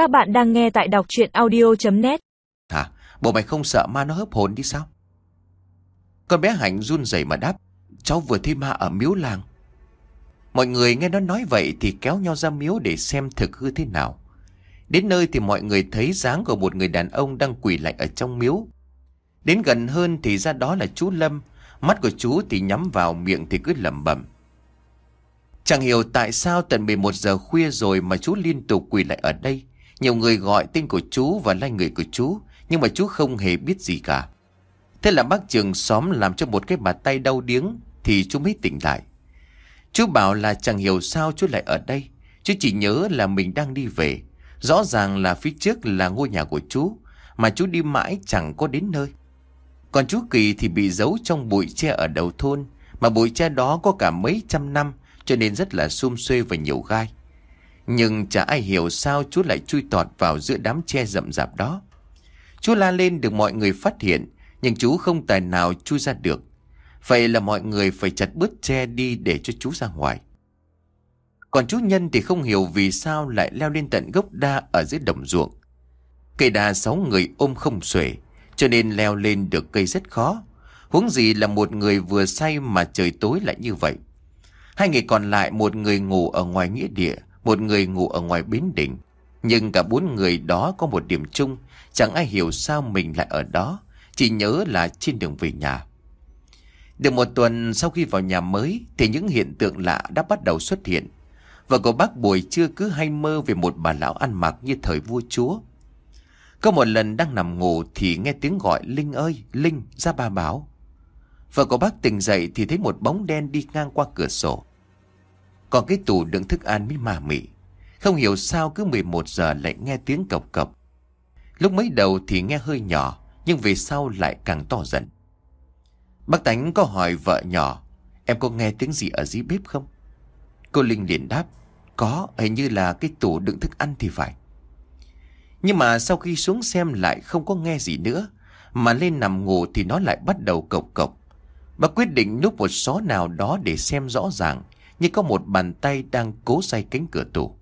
Các bạn đang nghe tại đọc chuyện audio.net Hả? Bộ mày không sợ ma nó hấp hồn đi sao? Con bé Hạnh run rẩy mà đáp, Cháu vừa thấy ma ở miếu làng Mọi người nghe nó nói vậy thì kéo nhau ra miếu để xem thực hư thế nào Đến nơi thì mọi người thấy dáng của một người đàn ông đang quỳ lạnh ở trong miếu Đến gần hơn thì ra đó là chú Lâm, Mắt của chú thì nhắm vào miệng thì cứ lẩm bẩm Chẳng hiểu tại sao tận 11 giờ khuya rồi mà chú liên tục quỳ lại ở đây. Nhiều người gọi tên của chú và lai người của chú, nhưng mà chú không hề biết gì cả. Thế là bác trường xóm làm cho một cái bàn tay đau điếng, thì chú mới tỉnh lại. Chú bảo là chẳng hiểu sao chú lại ở đây. Chú chỉ nhớ là mình đang đi về. Rõ ràng là phía trước là ngôi nhà của chú, mà chú đi mãi chẳng có đến nơi. Còn chú Kỳ thì bị giấu trong bụi tre ở đầu thôn, mà bụi tre đó có cả mấy trăm năm, cho nên rất là xum xuê và nhiều gai. Nhưng chả ai hiểu sao chú lại chui tọt vào giữa đám tre rậm rạp đó. Chú la lên được mọi người phát hiện, nhưng chú không tài nào chui ra được. Vậy là mọi người phải chặt bớt tre đi để cho chú ra ngoài. Còn chú Nhân thì không hiểu vì sao lại leo lên tận gốc đa ở dưới đồng ruộng. Cây đa sáu người ôm không xuể, cho nên leo lên được cây rất khó. Huống gì là một người vừa say mà trời tối lại như vậy. Hai người còn lại một người ngủ ở ngoài nghĩa địa, một người ngủ ở ngoài bến đỉnh. Nhưng cả bốn người đó có một điểm chung, chẳng ai hiểu sao mình lại ở đó, chỉ nhớ là trên đường về nhà. Được một tuần sau khi vào nhà mới thì những hiện tượng lạ đã bắt đầu xuất hiện. Và cô bác buổi trưa cứ hay mơ về một bà lão ăn mặc như thời vua chúa. Có một lần đang nằm ngủ thì nghe tiếng gọi Linh ơi, Linh, ra bà bảo. Vợ của bác tỉnh dậy thì thấy một bóng đen đi ngang qua cửa sổ. Còn cái tủ đựng thức ăn mới mà mị. Không hiểu sao cứ 11 giờ lại nghe tiếng cộc cộc. Lúc mới đầu thì nghe hơi nhỏ, nhưng về sau lại càng to dần. Bác Tánh có hỏi vợ nhỏ, em có nghe tiếng gì ở dưới bếp không? Cô Linh liền đáp, có, hình như là cái tủ đựng thức ăn thì phải. Nhưng mà sau khi xuống xem lại không có nghe gì nữa, mà lên nằm ngủ thì nó lại bắt đầu cộc cộc. Bà quyết định núp một xó nào đó để xem rõ ràng, như có một bàn tay đang cố xoay cánh cửa tủ.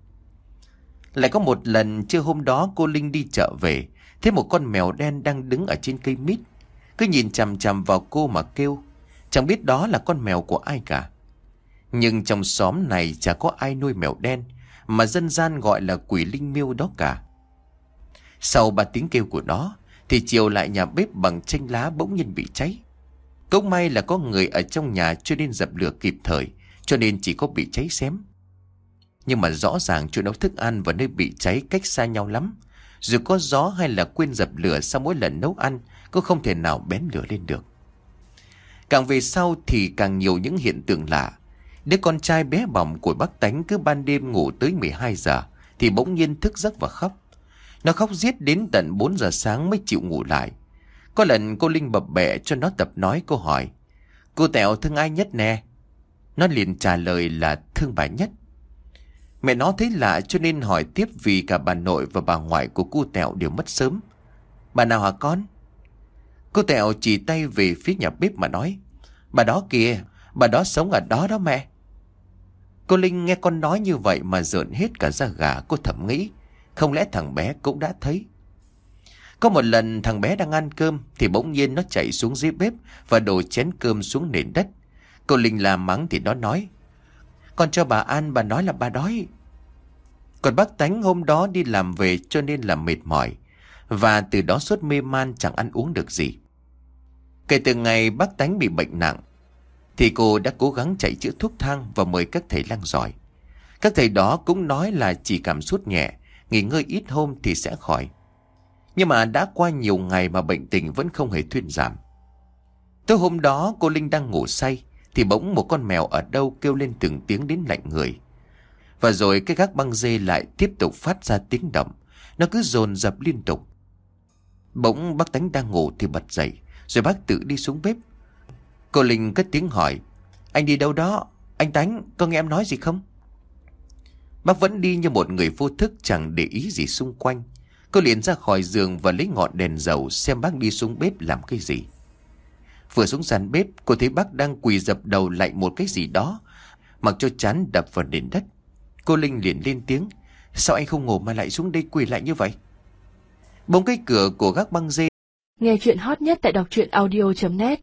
Lại có một lần trưa hôm đó cô Linh đi chợ về, thấy một con mèo đen đang đứng ở trên cây mít. Cứ nhìn chằm chằm vào cô mà kêu, chẳng biết đó là con mèo của ai cả. Nhưng trong xóm này chả có ai nuôi mèo đen, mà dân gian gọi là quỷ linh miêu đó cả. Sau ba tiếng kêu của nó, thì chiều lại nhà bếp bằng tranh lá bỗng nhiên bị cháy. Cũng may là có người ở trong nhà chưa nên dập lửa kịp thời, cho nên chỉ có bị cháy xém. Nhưng mà rõ ràng chỗ nấu thức ăn và nơi bị cháy cách xa nhau lắm. Dù có gió hay là quên dập lửa sau mỗi lần nấu ăn, cũng không thể nào bén lửa lên được. Càng về sau thì càng nhiều những hiện tượng lạ. Đứa con trai bé bỏng của bác Tánh cứ ban đêm ngủ tới 12 giờ, thì bỗng nhiên thức giấc và khóc. Nó khóc giết đến tận 4 giờ sáng mới chịu ngủ lại. Có lần cô Linh bập bẹ cho nó tập nói câu hỏi. Cô Tẹo thương ai nhất nè? Nó liền trả lời là thương bà nhất. Mẹ nó thấy lạ cho nên hỏi tiếp vì cả bà nội và bà ngoại của cô Tẹo đều mất sớm. Bà nào hả con? Cô Tẹo chỉ tay về phía nhà bếp mà nói. Bà đó kìa, bà đó sống ở đó đó mẹ. Cô Linh nghe con nói như vậy mà rợn hết cả da gà cô thầm nghĩ. Không lẽ thằng bé cũng đã thấy? Có một lần thằng bé đang ăn cơm thì bỗng nhiên nó chạy xuống dưới bếp và đổ chén cơm xuống nền đất. Cô Linh làm mắng thì nó nói. Con cho bà ăn bà nói là bà đói. Còn bác Tánh hôm đó đi làm về cho nên là mệt mỏi. Và từ đó suốt mê man chẳng ăn uống được gì. Kể từ ngày bác Tánh bị bệnh nặng thì cô đã cố gắng chạy chữa thuốc thang và mời các thầy lang giỏi. Các thầy đó cũng nói là chỉ cảm sốt nhẹ, nghỉ ngơi ít hôm thì sẽ khỏi. Nhưng mà đã qua nhiều ngày mà bệnh tình vẫn không hề thuyên giảm. Tối hôm đó cô Linh đang ngủ say thì bỗng một con mèo ở đâu kêu lên từng tiếng đến lạnh người. Và rồi cái gác băng dê lại tiếp tục phát ra tiếng động. Nó cứ dồn dập liên tục. Bỗng bác Tánh đang ngủ thì bật dậy rồi bác tự đi xuống bếp. Cô Linh cất tiếng hỏi Anh đi đâu đó? Anh Tánh, có nghe em nói gì không? Bác vẫn đi như một người vô thức chẳng để ý gì xung quanh. Cô liền ra khỏi giường và lấy ngọn đèn dầu xem bác đi xuống bếp làm cái gì. Vừa xuống sàn bếp, cô thấy bác đang quỳ dập đầu lại một cái gì đó, mặc cho chán đập vào nền đất. Cô Linh liền lên tiếng, Sao anh không ngủ mà lại xuống đây quỳ lại như vậy Bỗng cái cửa của gác băng dê Nghe chuyện hot nhất tại đọc truyện audio.net